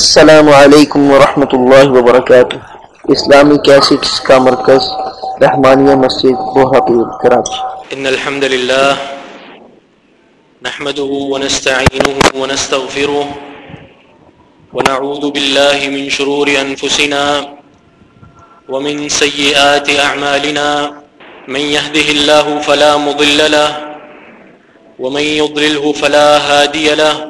السلام علیکم ورحمۃ اللہ وبرکاتہ۔ اسلامی کیسٹس کا مرکز، رحمانیہ مسجد بوہاپور کراچی۔ إن الحمد لله نحمده ونستعينه ونستغفره ونعوذ بالله من شرور أنفسنا ومن سيئات أعمالنا من يهده الله فلا مضل له، ومن يضلله فلا هادي له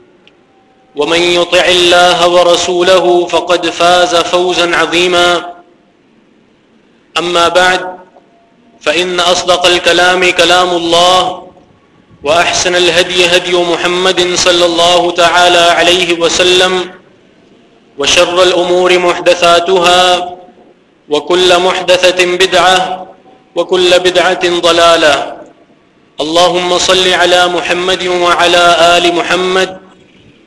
ومن يطع الله ورسوله فقد فاز فوزا عظيما. أما بعد، فإن أصدق الكلام كلام الله، وأحسن الهدي هدي محمد صلى الله تعالى عليه وسلم، وشر الأمور محدثاتها، وكل محدثة بدعة، وكل بدعة ضلالة. اللهم صل على محمد وعلى آل محمد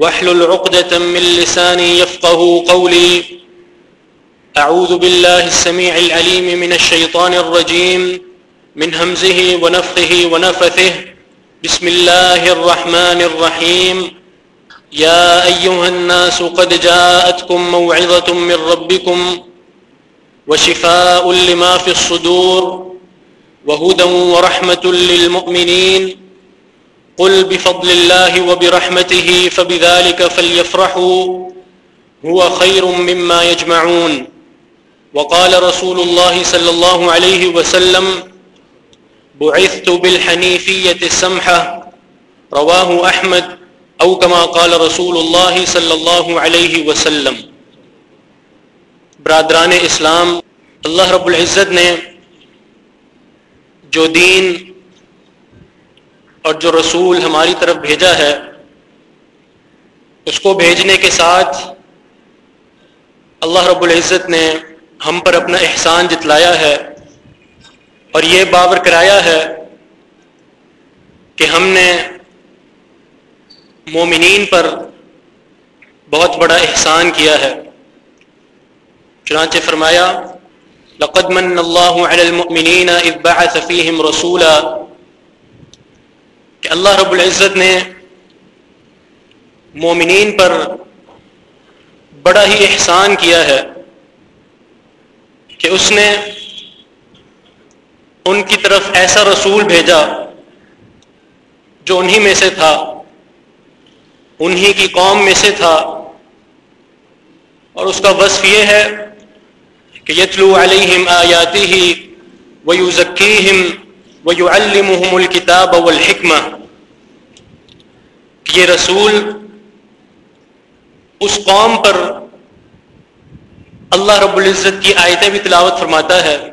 واحلل عقدة من لساني يفقه قولي. أعوذ بالله السميع العليم من الشيطان الرجيم، من همزه ونفخه ونفثه. بسم الله الرحمن الرحيم. يا أيها الناس قد جاءتكم موعظة من ربكم وشفاء لما في الصدور وهدى ورحمة للمؤمنين. قل بفضل الله وبرحمته فبذلك فليفرحوا، هو خير مما يجمعون. وقال رسول الله صلى الله عليه وسلم، بعثت بالحنيفية السمحة، رواه أحمد، أو كما قال رسول الله صلى الله عليه وسلم. برادران اسلام، اللہ رب العزت نے جو دین اور جو رسول ہماری طرف بھیجا ہے، اس کو بھیجنے کے ساتھ اللہ رب العزت نے ہم پر اپنا احسان جتلایا ہے اور یہ باور کرایا ہے کہ ہم نے مومنین پر بہت بڑا احسان کیا ہے۔ چنانچہ فرمایا، لقد من اللہ علی المؤمنین اذ بعث فیہم رسولا کہ اللہ رب العزت نے مومنین پر بڑا ہی احسان کیا ہے کہ اس نے ان کی طرف ایسا رسول بھیجا جو انہی میں سے تھا، انہی کی قوم میں سے تھا۔ اور اس کا وصف یہ ہے کہ یتلو علیہم آیاتی ہی ویو ذکیم ویو المحم الکتاب والحکمہ۔ یہ رسول اس قوم پر اللہ رب العزت کی آیتیں بھی تلاوت فرماتا ہے۔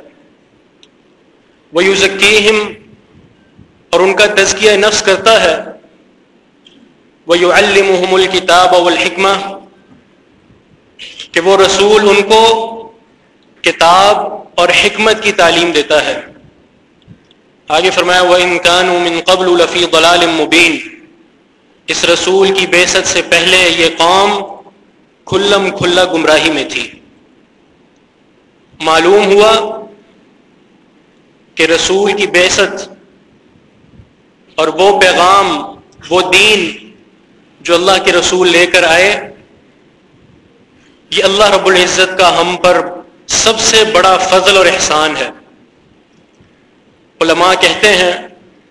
ویو ذکیم اور ان کا تزکیہ نفس کرتا ہے۔ ویو المحم الکتاب والحکمہ کہ وہ رسول ان کو کتاب اور حکمت کی تعلیم دیتا ہے۔ آگے فرمایا وہ انکان من قبل الفی ضلال مبین اس رسول کی بیست سے پہلے یہ قوم کھلم کھلا گمراہی میں تھی۔ معلوم ہوا کہ رسول کی بیست اور وہ پیغام، وہ دین جو اللہ کے رسول لے کر آئے، یہ اللہ رب العزت کا ہم پر سب سے بڑا فضل اور احسان ہے۔ علماء کہتے ہیں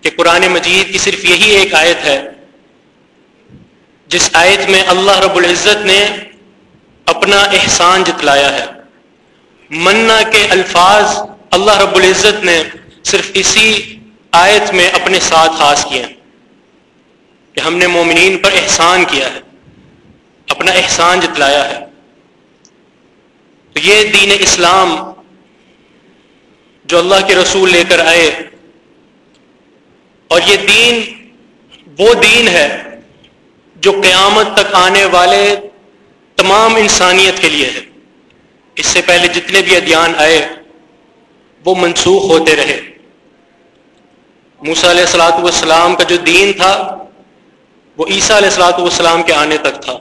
کہ قرآن مجید کی صرف یہی ایک آیت ہے جس آیت میں اللہ رب العزت نے اپنا احسان جتلایا ہے۔ منا کے الفاظ اللہ رب العزت نے صرف اسی آیت میں اپنے ساتھ خاص کیے ہیں کہ ہم نے مومنین پر احسان کیا ہے، اپنا احسان جتلایا ہے۔ تو یہ دین اسلام جو اللہ کے رسول لے کر آئے، اور یہ دین وہ دین ہے جو قیامت تک آنے والے تمام انسانیت کے لیے ہے۔ اس سے پہلے جتنے بھی ادیان آئے، وہ منسوخ ہوتے رہے۔ موسا علیہ السلاۃ والسلام کا جو دین تھا، وہ عیسیٰ علیہ السلاۃ والسلام کے آنے تک تھا۔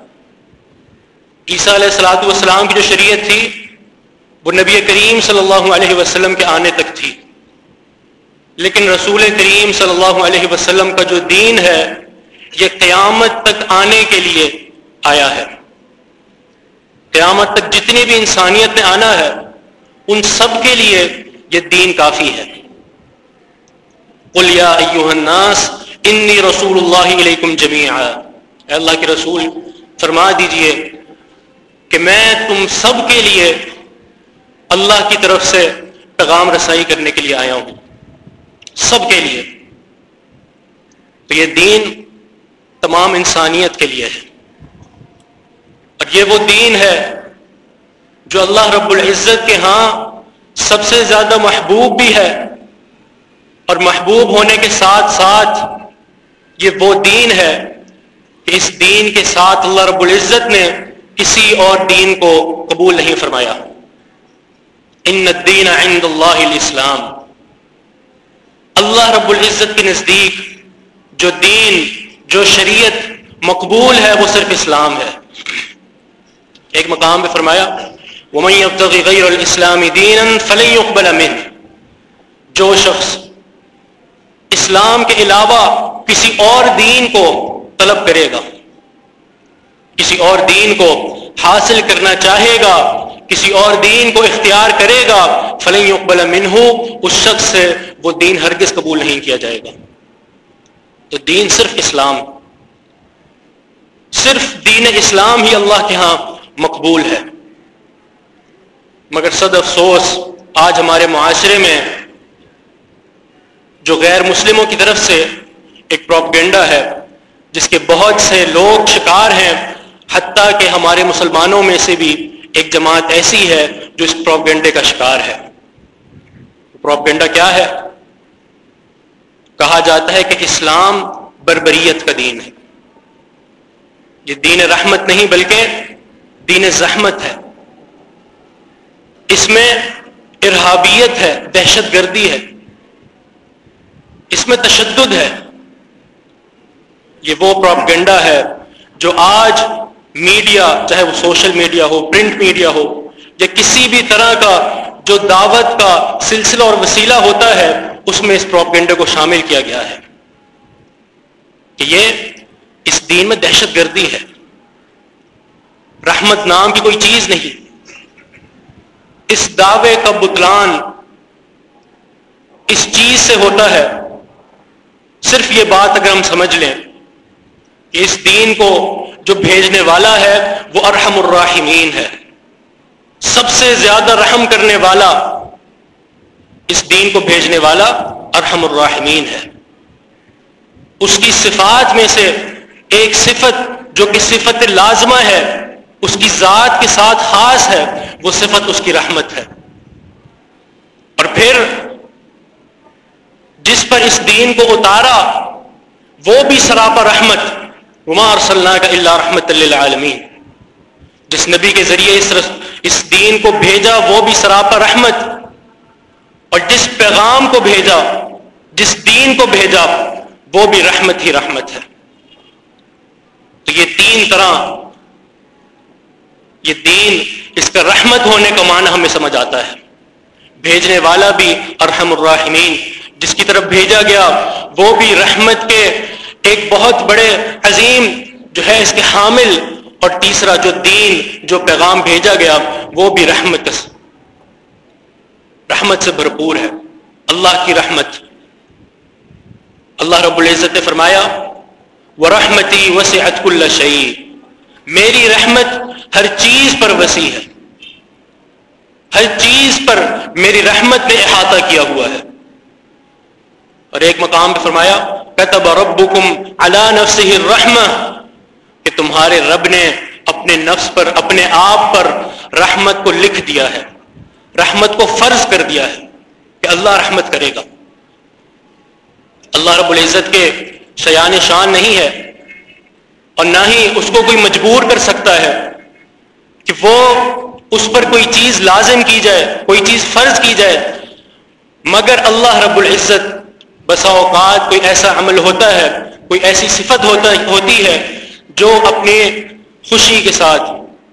عیسیٰ علیہ السلاۃ والسلام کی جو شریعت تھی، وہ نبی کریم صلی اللہ علیہ وسلم کے آنے تک تھی۔ لیکن رسول کریم صلی اللہ علیہ وسلم کا جو دین ہے یہ قیامت تک آنے کے لیے آیا ہے۔ قیامت تک جتنی بھی انسانیت نے آنا ہے، ان سب کے لیے یہ دین کافی ہے۔ قل یا ایوہ الناس، انی رسول اللہ علیکم جمیعا۔ اے اللہ کے رسول، فرما دیجیے کہ میں تم سب کے لیے اللہ کی طرف سے پیغام رسائی کرنے کے لیے آیا ہوں۔ سب کے لیے۔ تو یہ دین تمام انسانیت کے لیے ہے۔ اور یہ وہ دین ہے جو اللہ رب العزت کے ہاں سب سے زیادہ محبوب بھی ہے۔ اور محبوب ہونے کے ساتھ ساتھ یہ وہ دین ہے کہ اس دین کے ساتھ اللہ رب العزت نے کسی اور دین کو قبول نہیں فرمایا۔ ان الدین عند اللہ الاسلام۔ اللہ رب العزت کے نزدیک جو دین جو شریعت مقبول ہے وہ صرف اسلام ہے۔ ایک مقام پہ فرمایا، وَمَن يَبْتَغِ غَيْرَ الْإِسْلَامِ دِينًا فَلَن يُقْبَلَ مِنْ جو شخص اسلام کے علاوہ کسی اور دین کو طلب کرے گا، کسی اور دین کو حاصل کرنا چاہے گا، کسی اور دین کو اختیار کرے گا، فلن يقبل منہ اس شخص سے وہ دین ہرگز قبول نہیں کیا جائے گا۔ تو دین صرف اسلام۔ صرف دین اسلام ہی اللہ کے ہاں مقبول ہے۔ مگر صد افسوس آج ہمارے معاشرے میں جو غیر مسلموں کی طرف سے ایک پروپگینڈا ہے، جس کے بہت سے لوگ شکار ہیں، حتیٰ کہ ہمارے مسلمانوں میں سے بھی ایک جماعت ایسی ہے جو اس پروپگینڈے کا شکار ہے۔ پروپگینڈا کیا ہے؟ کہا جاتا ہے کہ اسلام بربریت کا دین ہے۔ یہ دین رحمت نہیں بلکہ دین زحمت ہے۔ اس میں ارہابیت ہے، دہشت گردی ہے۔ اس میں تشدد ہے۔ یہ وہ پروپگنڈا ہے جو آج میڈیا، چاہے وہ سوشل میڈیا ہو، پرنٹ میڈیا ہو، یا کسی بھی طرح کا جو دعوت کا سلسلہ اور وسیلہ ہوتا ہے اس میں اس پروپگنڈے کو شامل کیا گیا ہے کہ یہ اس دین میں دہشت گردی ہے۔ رحمت نام کی کوئی چیز نہیں۔ اس دعوے کا بتلان اس چیز سے ہوتا ہے۔ صرف یہ بات اگر ہم سمجھ لیں کہ اس دین کو جو بھیجنے والا ہے وہ ارحم الراحمین ہے۔ سب سے زیادہ رحم کرنے والا اس دین کو بھیجنے والا ارحم الراحمین ہے۔ اس کی صفات میں سے ایک صفت جو کہ صفت لازمہ ہے، اس کی ذات کے ساتھ خاص ہے، وہ صفت اس کی رحمت ہے۔ اور پھر جس پر اس دین کو اتارا، وہ بھی سراپا رحمت۔ عمار صلی اللہ کا اللہ رحمت اللہ عالمین جس نبی کے ذریعے اس اس دین کو بھیجا، وہ بھی سراپا رحمت۔ اور جس پیغام کو بھیجا، جس دین کو بھیجا، وہ بھی رحمت ہی رحمت ہے۔ تو یہ تین طرح، یہ دین اس کا رحمت ہونے کا معنی ہمیں سمجھ آتا ہے۔ بھیجنے والا بھی ارحم الراحمین، جس کی طرف بھیجا گیا، وہ بھی رحمت کے ایک بہت بڑے عظیم جو ہے اس کے حامل، اور تیسرا جو دین، جو پیغام بھیجا گیا، وہ بھی رحمت رحمت سے بھرپور ہے۔ اللہ کی رحمت۔ اللہ رب العزت نے فرمایا وہ رحمتی وسیع اللہ شعیب میری رحمت ہر چیز پر وسیع ہے۔ ہر چیز پر میری رحمت نے احاطہ کیا ہوا ہے۔ اور ایک مقام پہ فرمایا کتب ربکم علی نفسه الرحمہ کہ تمہارے رب نے اپنے نفس پر، اپنے آپ پر رحمت کو لکھ دیا ہے۔ رحمت کو فرض کر دیا ہے کہ اللہ رحمت کرے گا۔ اللہ رب العزت کے شیان شان نہیں ہے اور نہ ہی اس کو کوئی مجبور کر سکتا ہے کہ وہ اس پر کوئی چیز لازم کی جائے، کوئی چیز فرض کی جائے۔ مگر اللہ رب العزت بسا اوقات کوئی ایسا عمل ہوتا ہے، کوئی ایسی صفت ہوتا، ہوتی ہے جو اپنی خوشی کے ساتھ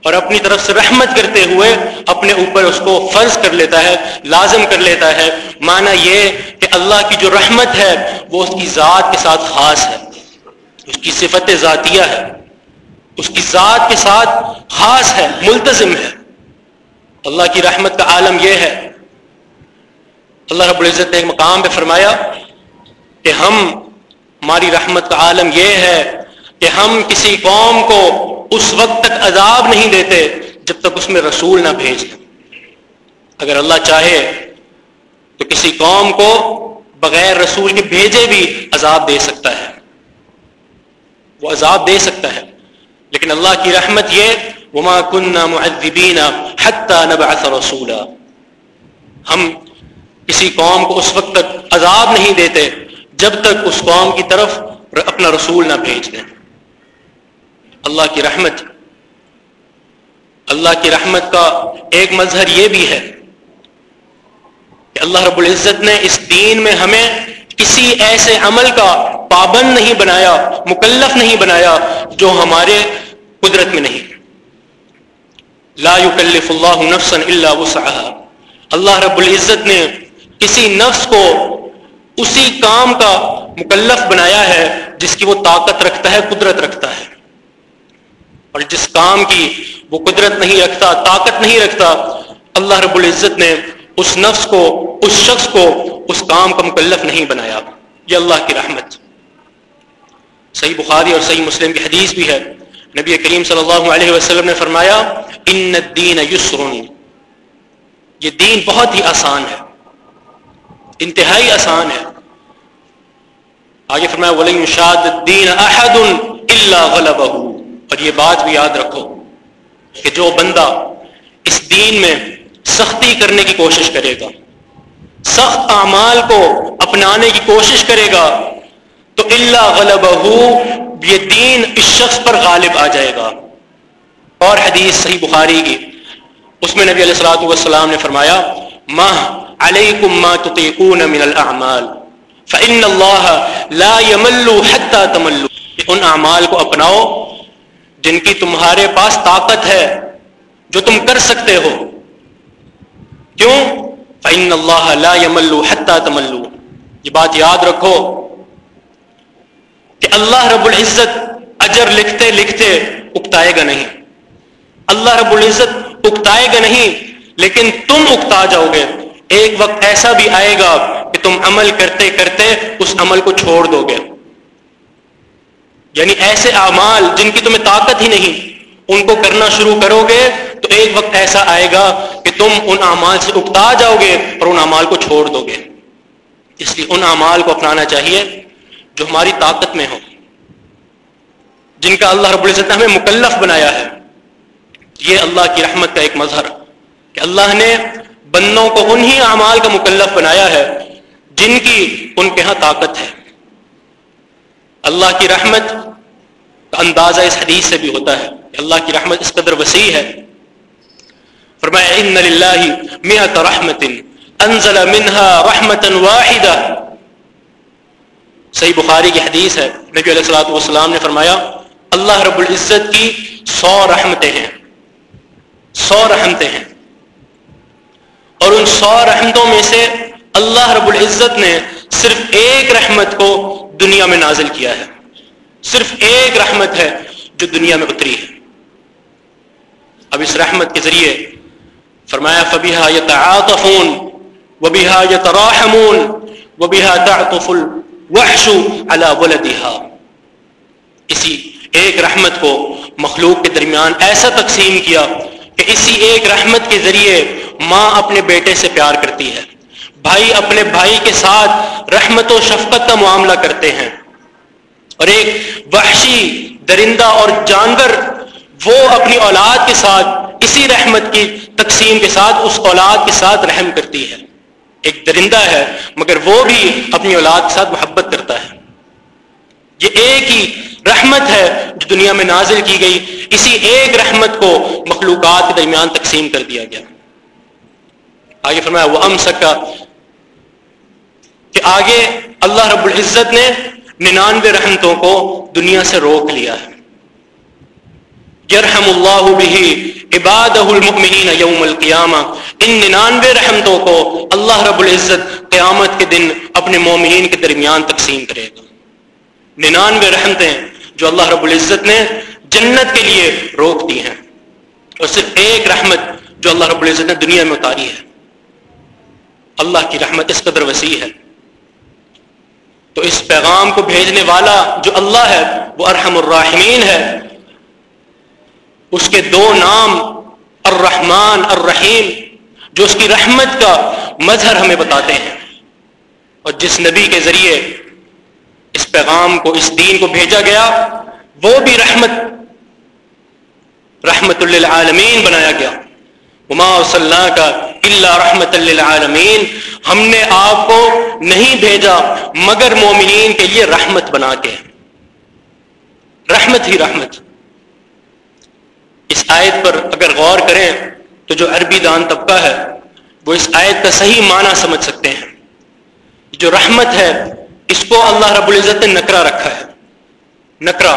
اور اپنی طرف سے رحمت کرتے ہوئے اپنے اوپر اس کو فرض کر لیتا ہے، لازم کر لیتا ہے۔ معنی یہ کہ اللہ کی جو رحمت ہے، وہ اس کی ذات کے ساتھ خاص ہے۔ اس کی صفت ذاتیہ ہے۔ اس کی ذات کے ساتھ خاص ہے ملتظم ہے۔ اللہ کی رحمت کا عالم یہ ہے۔ اللہ رب العزت نے ایک مقام پہ فرمایا کہ ہم، ہماری رحمت کا عالم یہ ہے کہ ہم کسی قوم کو اس وقت تک عذاب نہیں دیتے جب تک اس میں رسول نہ بھیج دیں۔ اگر اللہ چاہے تو کسی قوم کو بغیر رسول کے بھیجے بھی عذاب دے سکتا ہے۔ وہ عذاب دے سکتا ہے۔ لیکن اللہ کی رحمت یہ، وما کننا معذبین حتی نبعث رسولا۔ ہم کسی قوم کو اس وقت تک عذاب نہیں دیتے جب تک اس قوم کی طرف اپنا رسول نہ بھیج دیں۔ اللہ کی رحمت۔ اللہ کی رحمت کا ایک مظہر یہ بھی ہے کہ اللہ رب العزت نے اس دین میں ہمیں کسی ایسے عمل کا پابند نہیں بنایا، مکلف نہیں بنایا جو ہمارے قدرت میں نہیں۔ لا يكلف اللہ نفسا الا وسعها اللہ رب العزت نے کسی نفس کو اسی کام کا مکلف بنایا ہے جس کی وہ طاقت رکھتا ہے، قدرت رکھتا ہے۔ اور جس کام کی وہ قدرت نہیں رکھتا، طاقت نہیں رکھتا، اللہ رب العزت نے اس نفس کو، اس شخص کو اس کام کا مکلف نہیں بنایا۔ یہ اللہ کی رحمت۔ صحیح بخاری اور صحیح مسلم کی حدیث بھی ہے۔ نبی کریم صلی اللہ علیہ وسلم نے فرمایا، ان الدین یسر یہ دین بہت ہی آسان ہے۔ انتہائی آسان ہے۔ آگے فرمایا ولی شاد الدین احد الا غلبہ اور یہ بات بھی یاد رکھو کہ جو بندہ اس دین میں سختی کرنے کی کوشش کرے گا، سخت اعمال کو اپنانے کی کوشش کرے گا، تو اللہ غلب یہ دین اس شخص پر غالب آ جائے گا۔ اور حدیث صحیح بخاری کی، اس میں نبی علیہ السلاۃ والسلام نے فرمایا ماہ علیکم ما تطیقون من الاعمال فإن اللہ لا يملو حتی تملو۔ ان اعمال کو اپناؤ جن کی تمہارے پاس طاقت ہے، جو تم کر سکتے ہو۔ کیوں؟ فعن اللہ لا یملو حتہ تملو یہ بات یاد رکھو کہ اللہ رب العزت اجر لکھتے لکھتے اکتائے گا نہیں۔ اللہ رب العزت اکتائے گا نہیں، لیکن تم اکتا جاؤ گے۔ ایک وقت ایسا بھی آئے گا کہ تم عمل کرتے کرتے اس عمل کو چھوڑ دو گے۔ یعنی ایسے اعمال جن کی تمہیں طاقت ہی نہیں، ان کو کرنا شروع کرو گے تو ایک وقت ایسا آئے گا کہ تم ان اعمال سے اکتا جاؤ گے اور ان اعمال کو چھوڑ دو گے۔ اس لیے ان اعمال کو اپنانا چاہیے جو ہماری طاقت میں ہو جن کا اللہ رب العزت نے ہمیں مکلف بنایا ہے۔ یہ اللہ کی رحمت کا ایک مظہر۔ کہ اللہ نے بندوں کو انہی اعمال کا مکلف بنایا ہے جن کی ان کے ہاں طاقت ہے۔ اللہ کی رحمت کا اندازہ اس حدیث سے بھی ہوتا ہے کہ اللہ کی رحمت اس قدر وسیع ہے۔ فرمایا ان للہ مئت رحمت انزل منها رحمتا واحدہ صحیح بخاری کی حدیث ہے۔ نبی علیہ الصلوۃ والسلام نے فرمایا، اللہ رب العزت کی سو رحمتیں ہیں۔ سو رحمتیں ہیں۔ اور ان سو رحمتوں میں سے اللہ رب العزت نے صرف ایک رحمت کو دنیا میں نازل کیا ہے۔ صرف ایک رحمت ہے جو دنیا میں اتری ہے۔ اب اس رحمت کے ذریعے فرمایا فبیحا یا تعاطفون وبیحا یا وبیحا تعطف الوحش على ولدها۔ اسی ایک رحمت کو مخلوق کے درمیان ایسا تقسیم کیا کہ اسی ایک رحمت کے ذریعے ماں اپنے بیٹے سے پیار کرتی ہے۔ بھائی اپنے بھائی کے ساتھ رحمت و شفقت کا معاملہ کرتے ہیں۔ اور ایک وحشی، درندہ اور جانور وہ اپنی اولاد کے ساتھ، اسی رحمت کی تقسیم کے ساتھ اس اولاد کے ساتھ رحم کرتی ہے۔ ایک درندہ ہے، مگر وہ بھی اپنی اولاد کے ساتھ محبت کرتا ہے۔ یہ ایک ہی رحمت ہے جو دنیا میں نازل کی گئی، اسی ایک رحمت کو مخلوقات کے درمیان تقسیم کر دیا گیا۔ آگے فرمایا وہ ام سکا کہ آگے اللہ رب العزت نے ننانوے رحمتوں کو دنیا سے روک لیا ہے۔ یرحم اللہ بھی عباد المؤمنین یوم القیامہ۔ ان ننانوے رحمتوں کو اللہ رب العزت قیامت کے دن اپنے مومنین کے درمیان تقسیم کرے گا۔ ننانوے رحمتیں جو اللہ رب العزت نے جنت کے لیے روک دی ہیں۔ اور صرف ایک رحمت جو اللہ رب العزت نے دنیا میں اتاری ہے۔ اللہ کی رحمت اس قدر وسیع ہے۔ تو اس پیغام کو بھیجنے والا جو اللہ ہے، وہ ارحم الراحمین ہے۔ اس کے دو نام الرحمن، الرحیم، جو اس کی رحمت کا مظہر ہمیں بتاتے ہیں۔ اور جس نبی کے ذریعے اس پیغام کو، اس دین کو بھیجا گیا، وہ بھی رحمت رحمت للعالمین بنایا گیا۔ وما صلی کا اللہ رحمت للعالمین۔ ہم نے آپ کو نہیں بھیجا، مگر مومنین کے لیے رحمت بنا کے۔ رحمت ہی رحمت۔ اس آیت پر اگر غور کریں تو جو عربی دان طبقہ ہے، وہ اس آیت کا صحیح معنی سمجھ سکتے ہیں۔ جو رحمت ہے، اس کو اللہ رب العزت نے نکرا رکھا ہے۔ نکرا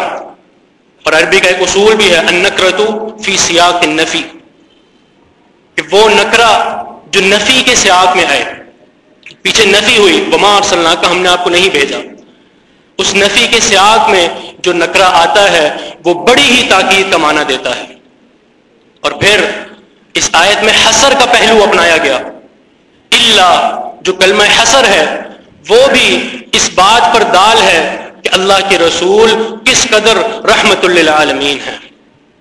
اور عربی کا ایک اصول بھی ہے ان نکرتو فی سیاق نفی وہ نکرا جو نفی کے سیاق میں آئے۔ پیچھے نفی ہوئی بما اور صلاح کا ہم نے آپ کو نہیں بھیجا۔ اس نفی کے سیاق میں جو نکرا آتا ہے، وہ بڑی ہی تاکید کا معنی دیتا ہے۔ اور پھر اس آیت میں حسر کا پہلو اپنایا گیا۔ اللہ جو کلمہ حسر ہے، وہ بھی اس بات پر دال ہے کہ اللہ کے رسول کس قدر رحمت للعالمین ہے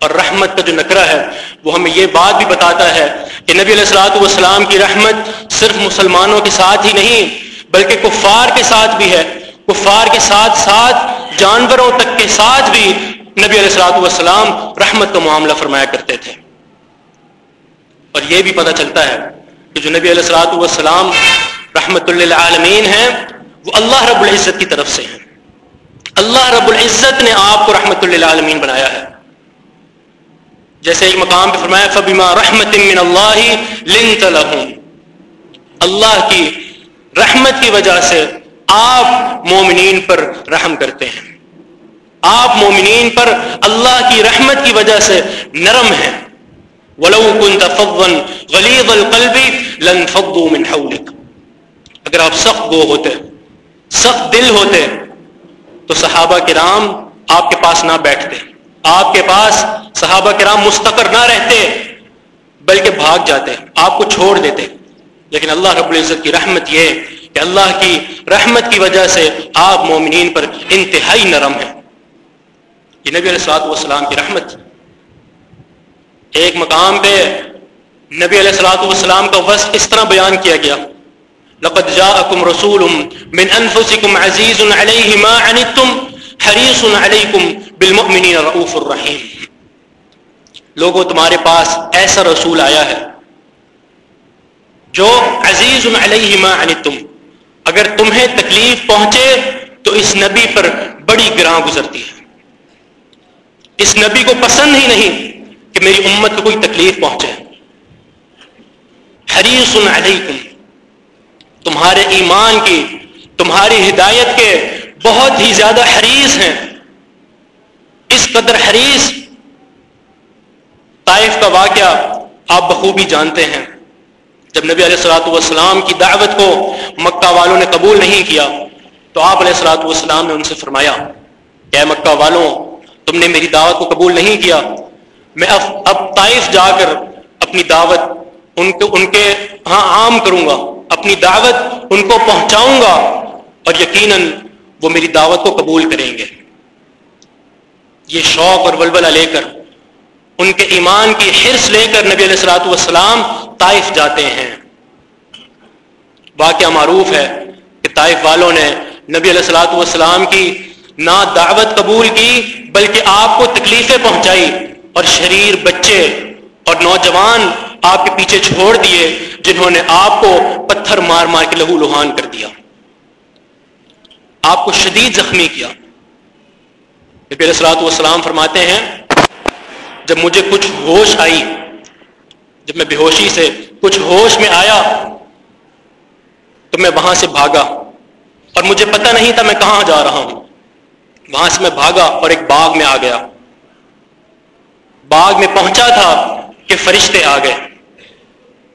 اور رحمت کا جو نکرہ ہے، وہ ہمیں یہ بات بھی بتاتا ہے کہ نبی علیہ السلاۃ والسلام کی رحمت صرف مسلمانوں کے ساتھ ہی نہیں، بلکہ کفار کے ساتھ بھی ہے۔ کفار کے ساتھ ساتھ جانوروں تک کے ساتھ بھی نبی علیہ السلاۃ والسلام رحمت کا معاملہ فرمایا کرتے تھے۔ اور یہ بھی پتہ چلتا ہے کہ جو نبی علیہ السلاۃ والسلام رحمت للعالمین ہیں، وہ اللہ رب العزت کی طرف سے ہیں۔ اللہ رب العزت نے آپ کو رحمت للعالمین بنایا ہے۔ جیسے ایک مقام پہ فرمایا، فبما رحمت من اللہ لنت لہم اللہ کی رحمت کی وجہ سے آپ مومنین پر رحم کرتے ہیں۔ آپ مومنین پر اللہ کی رحمت کی وجہ سے نرم ہیں۔ ولو كنت فظا غليظ القلب لانفضوا من حولك۔ اگر آپ سخت گو ہوتے، سخت دل ہوتے، تو صحابہ کرام آپ کے پاس نہ بیٹھتے۔ آپ کے پاس صحابہ کرام مستقر نہ رہتے، بلکہ بھاگ جاتے، آپ کو چھوڑ دیتے۔ لیکن اللہ رب العزت کی رحمت یہ کہ اللہ کی رحمت کی وجہ سے آپ مومنین پر انتہائی نرم ہیں۔ یہ نبی علیہ والسلام کی رحمت۔ ایک مقام پہ نبی علیہ السلاۃ والسلام کا وصف اس طرح بیان کیا گیا۔ لقد جاءكم رسول من انفسكم عزيز عليه ما عنتم حريص عليكم بالمؤمنين رؤوف الرحيم لوگوں تمہارے پاس ایسا رسول آیا ہے جو عزیز علیہ ما عنتم۔ اگر تمہیں تکلیف پہنچے تو اس نبی پر بڑی گراں گزرتی ہے۔ اس نبی کو پسند ہی نہیں کہ میری امت کو کوئی تکلیف پہنچے۔ حریص علیکم۔ تمہارے ایمان کی، تمہاری ہدایت کے بہت ہی زیادہ حریص ہیں۔ اس قدر حریص طائف کا واقعہ آپ بخوبی جانتے ہیں۔ جب نبی علیہ السلاۃ والسلام کی دعوت کو مکہ والوں نے قبول نہیں کیا، تو آپ علیہ السلاۃ والسلام نے ان سے فرمایا کہ اے مکہ والوں، تم نے میری دعوت کو قبول نہیں کیا۔ میں اب اب طائف جا کر اپنی دعوت ان کو، ان کے ہاں عام کروں گا، اپنی دعوت ان کو پہنچاؤں گا اور یقیناً وہ میری دعوت کو قبول کریں گے۔ یہ شوق اور ولولہ لے کر، ان کے ایمان کی حرص لے کر نبی علیہ السلاۃ والسلام طائف جاتے ہیں۔ واقعہ معروف ہے کہ طائف والوں نے نبی علیہ السلاۃ والسلام کی نہ دعوت قبول کی، بلکہ آپ کو تکلیفیں پہنچائی اور شریر بچے اور نوجوان آپ کے پیچھے چھوڑ دیے، جنہوں نے آپ کو پتھر مار مار کے لہو لوہان کر دیا۔ آپ کو شدید زخمی کیا۔ نبی علیہ والسلام فرماتے ہیں، جب مجھے کچھ ہوش آئی، جب میں بے ہوشی سے کچھ ہوش میں آیا، تو میں وہاں سے بھاگا۔ اور مجھے پتہ نہیں تھا میں کہاں جا رہا ہوں۔ وہاں سے میں بھاگا اور ایک باغ میں آ گیا۔ باغ میں پہنچا تھا کہ فرشتے آ گئے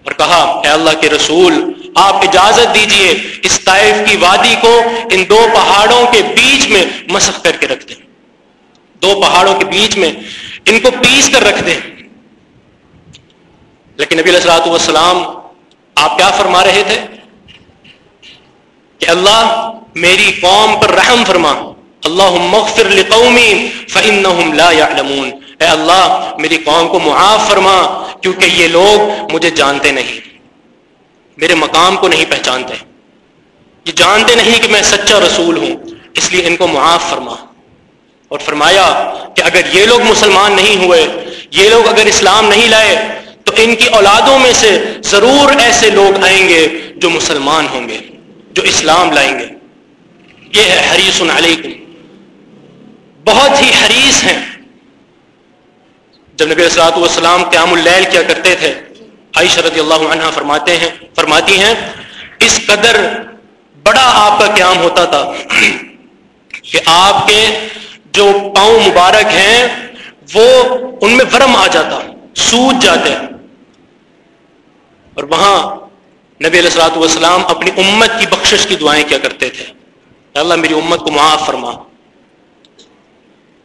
اور کہا، اے اللہ کے رسول، آپ اجازت دیجیے، اس طائف کی وادی کو ان دو پہاڑوں کے بیچ میں مسخ کر کے رکھ دیں۔ دو پہاڑوں کے بیچ میں ان کو پیس کر رکھ دیں۔ لیکن نبی علیہ السلاۃ والسلام آپ کیا فرما رہے تھے؟ کہ اللہ میری قوم پر رحم فرما۔ اللہ مغفر لقومی فإنہم لا يعلمون اے اللہ، میری قوم کو معاف فرما، کیونکہ یہ لوگ مجھے جانتے نہیں۔ میرے مقام کو نہیں پہچانتے۔ یہ جانتے نہیں کہ میں سچا رسول ہوں، اس لیے ان کو معاف فرما۔ اور فرمایا کہ اگر یہ لوگ مسلمان نہیں ہوئے، یہ لوگ اگر اسلام نہیں لائے، تو ان کی اولادوں میں سے ضرور ایسے لوگ آئیں گے جو مسلمان ہوں گے، جو اسلام لائیں گے۔ یہ ہے حریص علیکم۔ بہت ہی حریص ہیں۔ جب نبی السلاط والسلام قیام اللیل کیا کرتے تھے، عائشہ رضی اللہ عنہ فرماتے ہیں، فرماتی ہیں، اس قدر بڑا آپ کا قیام ہوتا تھا کہ آپ کے جو پاؤں مبارک ہیں، وہ ان میں ورم آ جاتا، سوج جاتے۔ اور وہاں نبی علیہ السلاۃ والسلام اپنی امت کی بخشش کی دعائیں کیا کرتے تھے۔ اللہ میری امت کو معاف فرما۔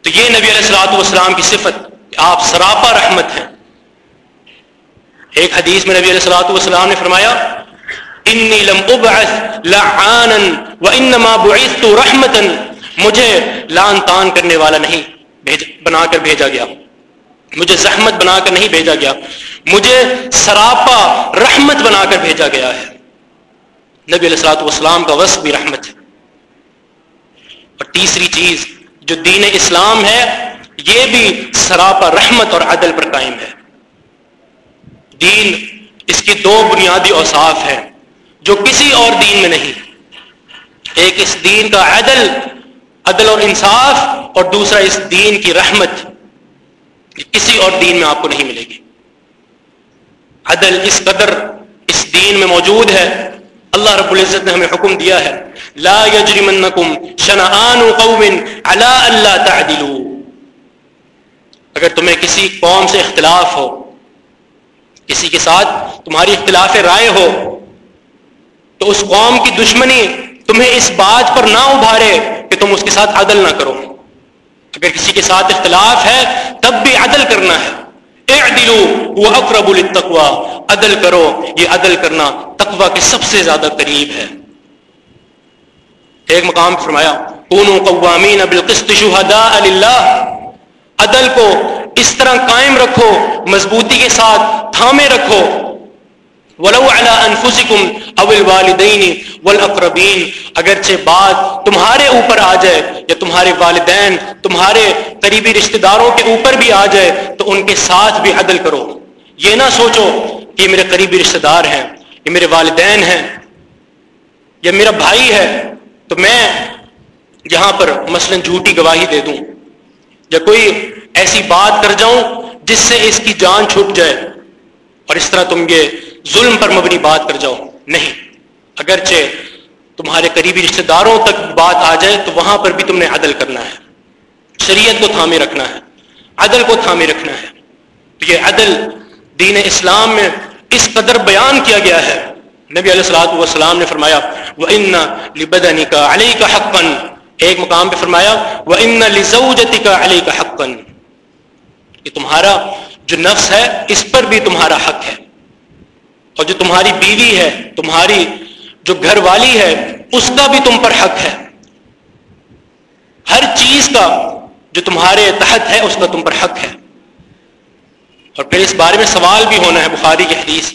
تو یہ نبی علیہ السلاۃ والسلام کی صفت آپ سراپا رحمت ہیں۔ ایک حدیث میں نبی علیہ السلاۃ والسلام نے فرمایا انی لم ابعث لعانا وانما بعثت رحمتا مجھے لان تان کرنے والا نہیں بنا کر بھیجا گیا۔ مجھے زحمت بنا کر نہیں بھیجا گیا۔ مجھے سراپا رحمت بنا کر بھیجا گیا ہے۔ نبی علیہ السلاۃ والسلام کا وصف بھی رحمت ہے۔ اور تیسری چیز جو دین اسلام ہے، یہ بھی سراپا رحمت اور عدل پر قائم ہے۔ دین اس کی دو بنیادی اوصاف ہیں جو کسی اور دین میں نہیں۔ ایک اس دین کا عدل عدل اور انصاف اور دوسرا اس دین کی رحمت کسی اور دین میں آپ کو نہیں ملے گی۔ عدل اس قدر اس دین میں موجود ہے، اللہ رب العزت نے ہمیں حکم دیا ہے۔ لا يجرمنکم شنآن قوم علی اللہ تعدلوا۔ اگر تمہیں کسی قوم سے اختلاف ہو، کسی کے ساتھ تمہاری اختلاف رائے ہو، تو اس قوم کی دشمنی تمہیں اس بات پر نہ ابھارے کہ تم اس کے ساتھ عدل نہ کرو۔ اگر کسی کے ساتھ اختلاف ہے، تب بھی عدل کرنا ہے۔ اعدلو وہ اقرب التقوا عدل کرو، یہ عدل کرنا تقوا کے سب سے زیادہ قریب ہے۔ ایک مقام فرمایا، کونو قوامین بالقسط شہداء للہ عدل کو اس طرح قائم رکھو، مضبوطی کے ساتھ تھامے رکھو۔ ولو على انفسکم او الوالدین والاقربین، اگرچہ بات تمہارے اوپر آ جائے یا تمہارے والدین، تمہارے قریبی رشتہ داروں کے اوپر بھی آ جائے، تو ان کے ساتھ بھی عدل کرو۔ یہ نہ سوچو کہ یہ میرے قریبی رشتہ دار ہیں، یہ میرے والدین ہیں، یا میرا بھائی ہے، تو میں یہاں پر مثلا جھوٹی گواہی دے دوں۔ یا کوئی ایسی بات کر جاؤں جس سے اس کی جان چھوٹ جائے۔ اور اس طرح تم یہ ظلم پر مبنی بات کر جاؤ۔ نہیں۔ اگرچہ تمہارے قریبی رشتہ داروں تک بات آ جائے، تو وہاں پر بھی تم نے عدل کرنا ہے۔ شریعت کو تھامے رکھنا ہے۔ عدل کو تھامے رکھنا ہے۔ تو یہ عدل دین اسلام میں اس قدر بیان کیا گیا ہے۔ نبی علیہ السلاۃ والسلام نے فرمایا وہ ان لبدنی کا علی کا حقن ایک مقام پہ فرمایا وہ ان لزوجتی کا علی کا حقن کہ تمہارا جو نفس ہے، اس پر بھی تمہارا حق ہے۔ اور جو تمہاری بیوی ہے، تمہاری جو گھر والی ہے، اس کا بھی تم پر حق ہے۔ ہر چیز کا جو تمہارے تحت ہے، اس کا تم پر حق ہے۔ اور پھر اس بارے میں سوال بھی ہونا ہے بخاری کی حدیث۔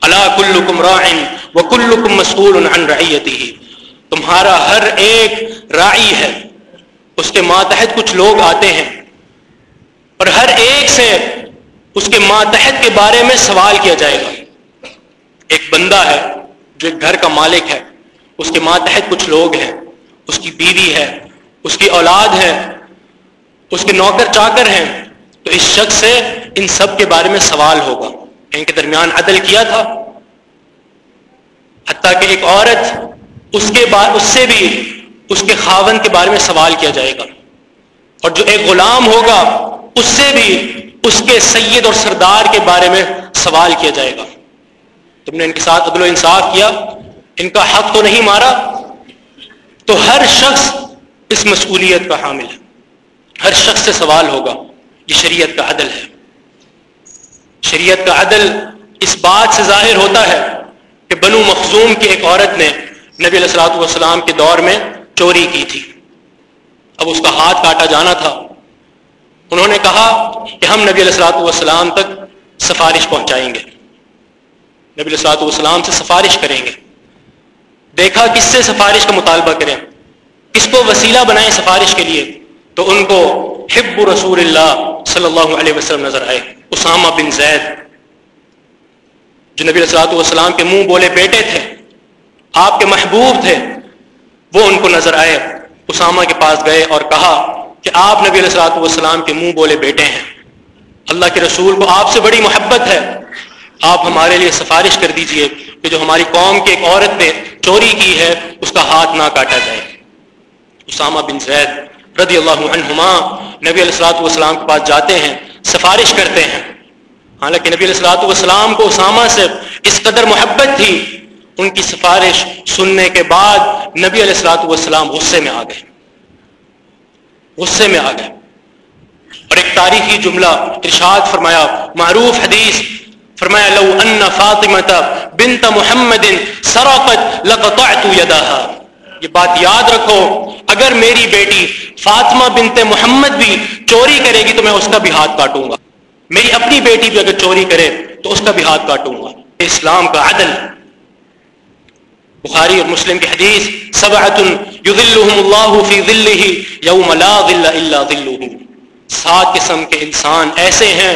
اللہ کلکم رائن و کلکم مسئول عن رعیتی تمہارا ہر ایک رائی ہے۔ اس کے ماتحت کچھ لوگ آتے ہیں۔ اور ہر ایک سے اس کے ماتحت کے بارے میں سوال کیا جائے گا۔ ایک بندہ ہے جو ایک گھر کا مالک ہے، اس کے ماتحت کچھ لوگ ہیں، اس کی بیوی ہے، اس کی اولاد ہے، اس کے نوکر چاکر ہیں۔ تو اس شخص سے ان سب کے بارے میں سوال ہوگا۔ ان کے درمیان عدل کیا تھا؟ حتیٰ کہ ایک عورت اس کے بعد اس سے بھی اس کے خاون کے بارے میں سوال کیا جائے گا۔ اور جو ایک غلام ہوگا، اس سے بھی اس کے سید اور سردار کے بارے میں سوال کیا جائے گا۔ تم نے ان کے ساتھ عدل و انصاف کیا، ان کا حق تو نہیں مارا، تو ہر شخص اس مسئولیت کا حامل ہے۔ ہر شخص سے سوال ہوگا، یہ شریعت کا عدل ہے۔ شریعت کا عدل اس بات سے ظاہر ہوتا ہے کہ بنو مخزوم کی ایک عورت نے نبی علیہ السلاۃ والسلام کے دور میں چوری کی تھی۔ اب اس کا ہاتھ کاٹا جانا تھا۔ انہوں نے کہا کہ ہم نبی علیہ السلاۃ والسلام تک سفارش پہنچائیں گے۔ نبی علیہ السلاۃ والسلام سے سفارش کریں گے۔ دیکھا کس سے سفارش کا مطالبہ کریں، کس کو وسیلہ بنائیں سفارش کے لیے، تو ان کو حب رسول اللہ صلی اللہ علیہ وسلم نظر آئے، اسامہ بن زید۔ جو نبی السلاۃ والسلام کے منہ بولے بیٹے تھے، آپ کے محبوب تھے، وہ ان کو نظر آئے، اسامہ کے پاس گئے اور کہا کہ آپ نبی علیہ السلاۃ والسلام کے منہ بولے بیٹے ہیں۔ اللہ کے رسول کو آپ سے بڑی محبت ہے آپ ہمارے لیے سفارش کر دیجیے کہ جو ہماری قوم کی ایک عورت نے چوری کی ہے، اس کا ہاتھ نہ کاٹا جائے۔ اسامہ بن زید رضی اللہ عنہما نبی علیہ السلاۃ والسلام کے پاس جاتے ہیں، سفارش کرتے ہیں۔ حالانکہ نبی علیہ السلاۃ والسلام کو اسامہ سے اس قدر محبت تھی، ان کی سفارش سننے کے بعد نبی علیہ السلاۃ والسلام غصے میں آ گئے۔ غصے میں آ گئے۔ اور ایک تاریخی جملہ ارشاد فرمایا، معروف حدیث فرمایا، لو ان فاطمہ بنت محمد سرقت لقطعت يدها یہ بات یاد رکھو، اگر میری بیٹی فاطمہ بنت محمد بھی چوری کرے گی تو میں اس کا بھی ہاتھ کاٹوں گا۔ میری اپنی بیٹی بھی اگر چوری کرے تو اس کا بھی ہاتھ کاٹوں گا۔ اسلام کا عدل۔ بخاری اور مسلم کی حدیث سبعت یذلہم اللہ فی ظلہ یوم لا ظل الا ظلہ سات قسم کے انسان ایسے ہیں،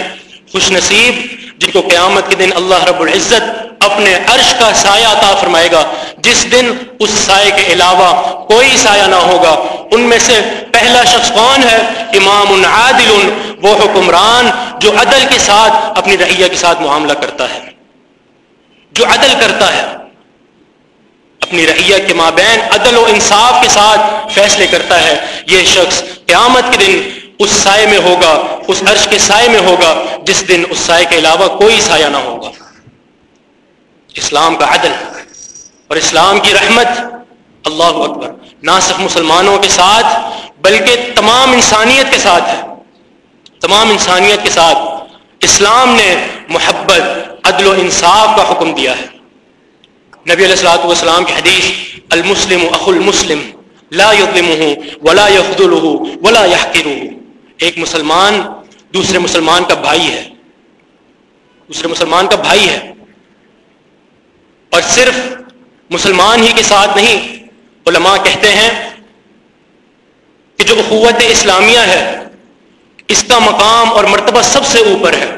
خوش نصیب جن کو قیامت کے دن اللہ رب العزت اپنے عرش کا سایہ عطا فرمائے گا، جس دن اس سائے کے علاوہ کوئی سایہ نہ ہوگا۔ ان میں سے پہلا شخص کون ہے؟ امام عادل، وہ حکمران جو عدل کے ساتھ اپنی رعیہ کے ساتھ معاملہ کرتا ہے۔ جو عدل کرتا ہے، اپنی رعیہ کے مابین عدل و انصاف کے ساتھ فیصلے کرتا ہے۔ یہ شخص قیامت کے دن اس سائے میں ہوگا، اس عرش کے سائے میں ہوگا، جس دن اس سائے کے علاوہ کوئی سایہ نہ ہوگا۔ اسلام کا عدل اور اسلام کی رحمت، اللہ اکبر۔ نہ صرف مسلمانوں کے ساتھ، بلکہ تمام انسانیت کے ساتھ ہے۔ تمام انسانیت کے ساتھ۔ اسلام نے محبت، عدل و انصاف کا حکم دیا ہے۔ نبی علیہ السلاۃ والسلام کی حدیث، المسلم اخ المسلم، لا يظلمه ولا يخذله ولا يحقره ایک مسلمان دوسرے مسلمان کا بھائی ہے۔ دوسرے مسلمان کا بھائی ہے۔ اور صرف مسلمان ہی کے ساتھ نہیں، علماء کہتے ہیں کہ جو اخوت اسلامیہ ہے، اس کا مقام اور مرتبہ سب سے اوپر ہے۔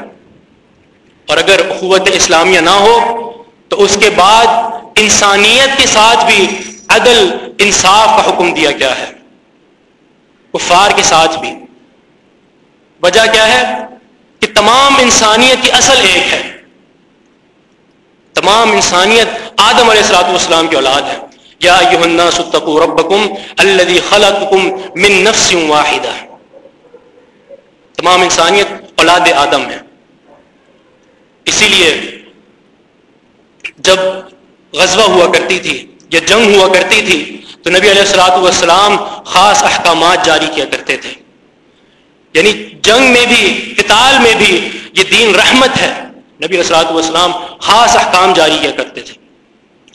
اور اگر اخوت اسلامیہ نہ ہو، تو اس کے بعد انسانیت کے ساتھ بھی عدل، انصاف کا حکم دیا گیا ہے۔ کفار کے ساتھ بھی۔ وجہ کیا ہے کہ تمام انسانیت کی اصل ایک ہے۔ تمام انسانیت آدم علیہ السلاۃ والسلام کی اولاد ہے۔ یا الناس اتقوا ربکم الذي خلقکم من نفس واحدہ۔ تمام انسانیت اولاد آدم ہے۔ اسی لیے جب غزوہ ہوا کرتی تھی یا جنگ ہوا کرتی تھی تو نبی علیہ السلاۃ والسلام خاص احکامات جاری کیا کرتے تھے۔ یعنی جنگ میں بھی، قتال میں بھی یہ دین رحمت ہے۔ نبی علیہ والسلام خاص احکام جاری کیا کرتے تھے۔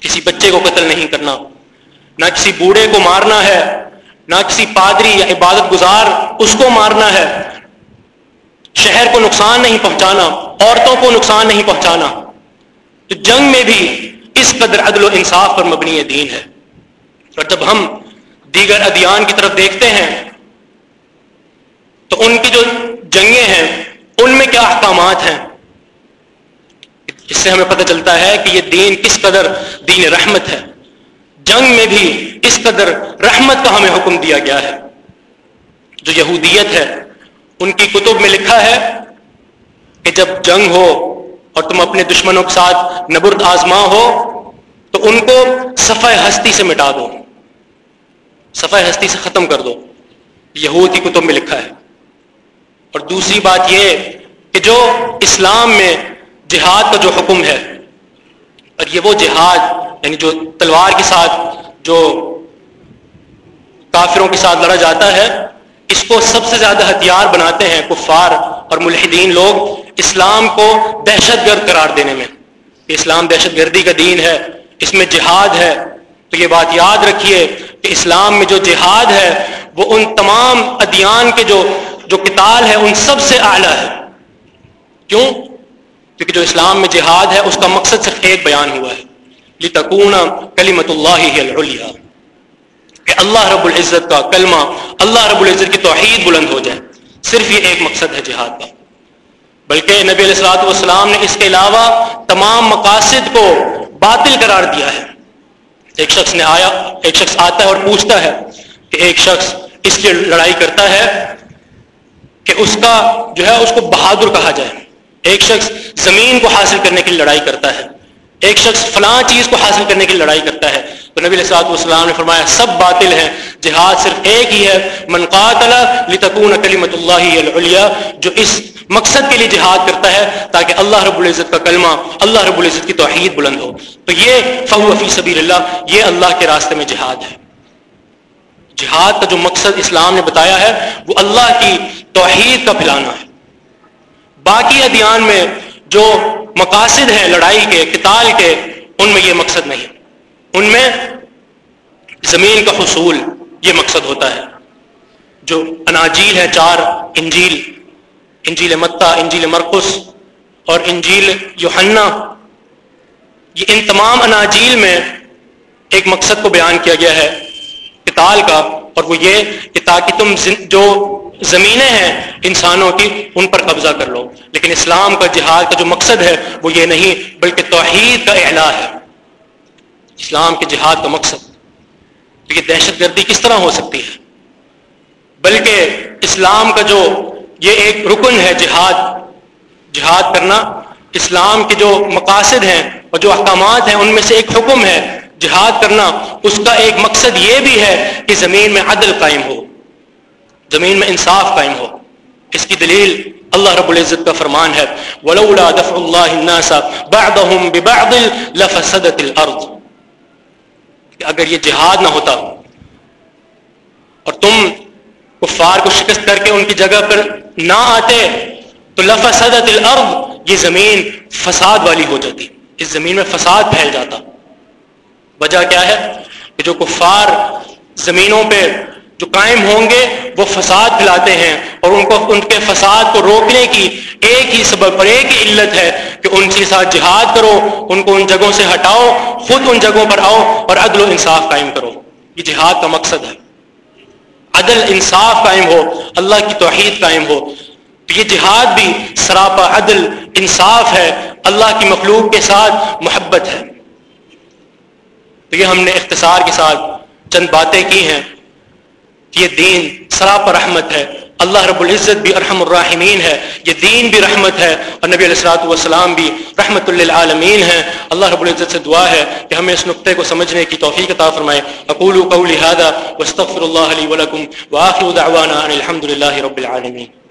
کسی بچے کو قتل نہیں کرنا نہ کسی بوڑھے کو مارنا ہے، نہ کسی پادری یا عبادت گزار اس کو مارنا ہے۔ شہر کو نقصان نہیں پہنچانا، عورتوں کو نقصان نہیں پہنچانا۔ تو جنگ میں بھی اس قدر عدل و انصاف پر مبنی دین ہے۔ اور جب ہم دیگر ادیان کی طرف دیکھتے ہیں تو ان کی جو جنگیں ہیں، ان میں کیا احکامات ہیں؟ اس سے ہمیں پتہ چلتا ہے کہ یہ دین کس قدر دین رحمت ہے۔ جنگ میں بھی اس قدر رحمت کا ہمیں حکم دیا گیا ہے۔ جو یہودیت ہے، ان کی کتب میں لکھا ہے کہ جب جنگ ہو اور تم اپنے دشمنوں کے ساتھ نبرد آزما ہو، تو ان کو صفحہ ہستی سے مٹا دو۔ صفحہ ہستی سے ختم کر دو۔ یہود کی کتب میں لکھا ہے۔ اور دوسری بات یہ کہ جو اسلام میں جہاد کا جو حکم ہے، اور یہ وہ جہاد یعنی جو تلوار کے ساتھ، جو کافروں کے ساتھ لڑا جاتا ہے، اس کو سب سے زیادہ ہتھیار بناتے ہیں کفار اور ملحدین لوگ اسلام کو دہشت گرد قرار دینے میں۔ اسلام دہشت گردی کا دین ہے، اس میں جہاد ہے۔ تو یہ بات یاد رکھیے کہ اسلام میں جو جہاد ہے، وہ ان تمام ادیان کے جو جو کتال ہے، ان سب سے اعلیٰ ہے۔ کیوں؟ کیونکہ جو اسلام میں جہاد ہے، اس کا مقصد صرف ایک بیان ہوا ہے۔ لتکون کلیمت اللہ العلیہ کہ اللہ رب العزت کا کلمہ، اللہ رب العزت کی توحید بلند ہو جائے۔ صرف یہ ایک مقصد ہے جہاد کا۔ بلکہ نبی علیہ السلاۃ والسلام نے اس کے علاوہ تمام مقاصد کو باطل قرار دیا ہے۔ ایک شخص نے آیا، ایک شخص آتا ہے اور پوچھتا ہے کہ ایک شخص اس لیے لڑائی کرتا ہے۔ کہ اس کا جو ہے اس کو بہادر کہا جائے۔ ایک شخص زمین کو حاصل کرنے کے لیے لڑائی کرتا ہے۔ ایک شخص فلاں چیز کو حاصل کرنے کی لڑائی کرتا ہے۔ تو نبی علیہ والسلام نے فرمایا، سب باطل ہیں، جہاد صرف ایک ہی ہے۔ من قاتل لتکون کلمت اللہ العلیٰ جو اس مقصد کے لیے جہاد کرتا ہے تاکہ اللہ رب العزت کا کلمہ، اللہ رب العزت کی توحید بلند ہو۔ تو یہ فہو فی سبیل اللہ یہ اللہ کے راستے میں جہاد ہے۔ جہاد کا جو مقصد اسلام نے بتایا ہے، وہ اللہ کی توحید کا پھیلانا ہے۔ باقی ادیان میں جو مقاصد ہیں لڑائی کے کتال کے، ان میں یہ مقصد نہیں۔ ان میں زمین کا حصول یہ مقصد ہوتا ہے۔ جو اناجیل ہے چار، انجیل انجیل متا، انجیل مرکس اور انجیل یوحنا۔ یہ ان تمام اناجیل میں ایک مقصد کو بیان کیا گیا ہے کتال کا۔ اور وہ یہ کہ تاکہ تم جو زمینیں ہیں انسانوں کی، ان پر قبضہ کر لو۔ لیکن اسلام کا جہاد کا جو مقصد ہے، وہ یہ نہیں، بلکہ توحید کا اعلیٰ ہے۔ اسلام کے جہاد کا مقصد۔ یہ دہشت گردی کس طرح ہو سکتی ہے؟ بلکہ اسلام کا جو یہ ایک رکن ہے جہاد جہاد کرنا، اسلام کے جو مقاصد ہیں اور جو احکامات ہیں، ان میں سے ایک حکم ہے جہاد کرنا۔ اس کا ایک مقصد یہ بھی ہے کہ زمین میں عدل قائم ہو۔ زمین میں انصاف قائم ہو۔ اس کی دلیل اللہ رب العزت کا فرمان ہے۔ ولولا دفع اللہ الناس بعضهم ببعض لفسدت الارض کہ اگر یہ جہاد نہ ہوتا اور تم کفار کو شکست کر کے ان کی جگہ پر نہ آتے تو لفسدت الارض یہ زمین فساد والی ہو جاتی۔ اس زمین میں فساد پھیل جاتا۔ وجہ کیا ہے؟ کہ جو کفار زمینوں پہ جو قائم ہوں گے، وہ فساد پھیلاتے ہیں اور ان کو ان کے فساد کو روکنے کی ایک ہی سبب اور ایک ہی علت ہے کہ ان کے ساتھ جہاد کرو، ان کو ان جگہوں سے ہٹاؤ، خود ان جگہوں پر آؤ اور عدل و انصاف قائم کرو۔ یہ جہاد کا مقصد ہے۔ عدل، انصاف قائم ہو، اللہ کی توحید قائم ہو۔ تو یہ جہاد بھی سراپا عدل، انصاف ہے، اللہ کی مخلوق کے ساتھ محبت ہے۔ تو یہ ہم نے اختصار کے ساتھ چند باتیں کی ہیں۔ یہ دین سراپ رحمت ہے۔ اللہ رب العزت بھی ارحم الراحمین ہے۔ یہ دین بھی رحمت ہے اور نبی علیہ السلاۃ والسلام بھی رحمت للعالمین ہے اللہ رب العزت سے دعا ہے کہ ہمیں اس نقطے کو سمجھنے کی توفیق عطا فرمائے۔ اقول قولی هذا واستغفر الله لي ولكم واخر دعوانا ان الحمد لله رب العالمين